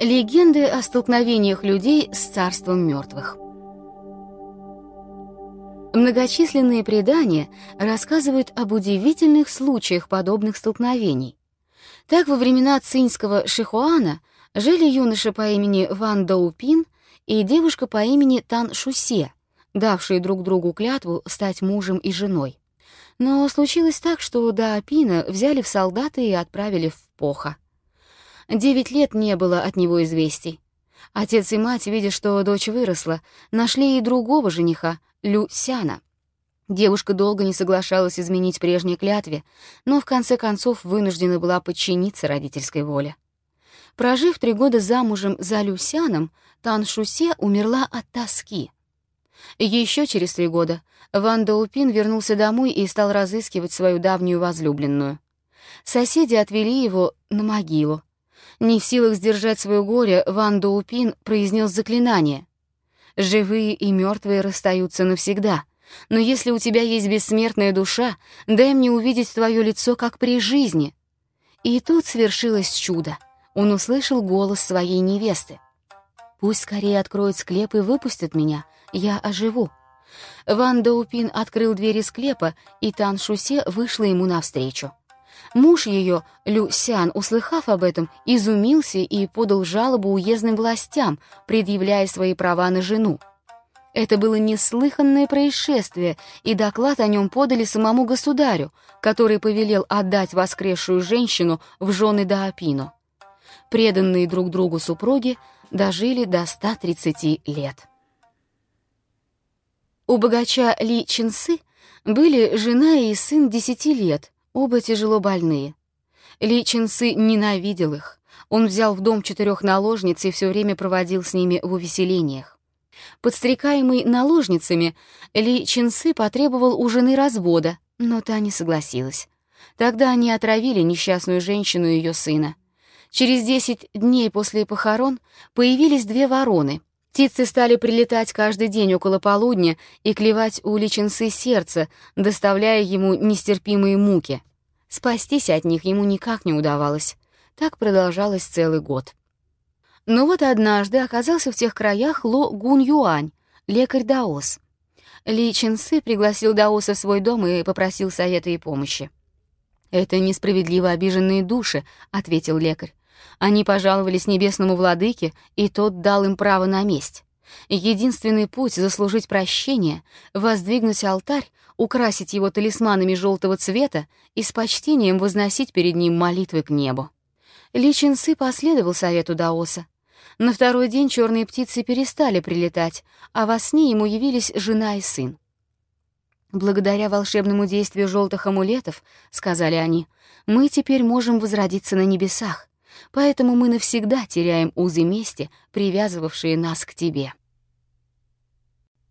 Легенды о столкновениях людей с царством мертвых. Многочисленные предания рассказывают об удивительных случаях подобных столкновений. Так, во времена цинского Шихуана жили юноша по имени Ван Доупин и девушка по имени Тан Шусе, давшие друг другу клятву стать мужем и женой. Но случилось так, что Даопина взяли в солдаты и отправили в Поха. Девять лет не было от него известий. Отец и мать, видя, что дочь выросла, нашли и другого жениха, Лю Сяна. Девушка долго не соглашалась изменить прежней клятве, но в конце концов вынуждена была подчиниться родительской воле. Прожив три года замужем за Люсяном, Тан Шусе умерла от тоски. Еще через три года Ван Даупин вернулся домой и стал разыскивать свою давнюю возлюбленную. Соседи отвели его на могилу. Не в силах сдержать свое горе, Ван Доупин произнес заклинание. «Живые и мертвые расстаются навсегда, но если у тебя есть бессмертная душа, дай мне увидеть твое лицо, как при жизни». И тут свершилось чудо. Он услышал голос своей невесты. «Пусть скорее откроют склеп и выпустят меня, я оживу». Ван Доупин открыл двери склепа, и Тан Шусе вышла ему навстречу. Муж ее, Лю Сян, услыхав об этом, изумился и подал жалобу уездным властям, предъявляя свои права на жену. Это было неслыханное происшествие, и доклад о нем подали самому государю, который повелел отдать воскресшую женщину в жены Даопину. Преданные друг другу супруги дожили до 130 лет. У богача Ли Чинсы были жена и сын 10 лет, Оба тяжело больные. Ли Чинсы ненавидел их. Он взял в дом четырех наложниц и все время проводил с ними в увеселениях. Подстрекаемый наложницами, Ли Чинсы потребовал у жены развода, но та не согласилась. Тогда они отравили несчастную женщину и ее сына. Через десять дней после похорон появились две вороны. Птицы стали прилетать каждый день около полудня и клевать у личинцы сердце, доставляя ему нестерпимые муки. Спастись от них ему никак не удавалось. Так продолжалось целый год. Но вот однажды оказался в тех краях Ло Гун Юань, лекарь Даос. Ли Чинсы пригласил Даоса в свой дом и попросил совета и помощи. «Это несправедливо обиженные души», — ответил лекарь. Они пожаловались небесному владыке, и тот дал им право на месть. Единственный путь заслужить прощение — воздвигнуть алтарь, украсить его талисманами желтого цвета и с почтением возносить перед ним молитвы к небу. Ли последовал совету Даоса. На второй день черные птицы перестали прилетать, а во сне ему явились жена и сын. «Благодаря волшебному действию желтых амулетов, — сказали они, — мы теперь можем возродиться на небесах поэтому мы навсегда теряем узы мести, привязывавшие нас к тебе.